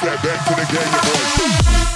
that back to the game, your boy.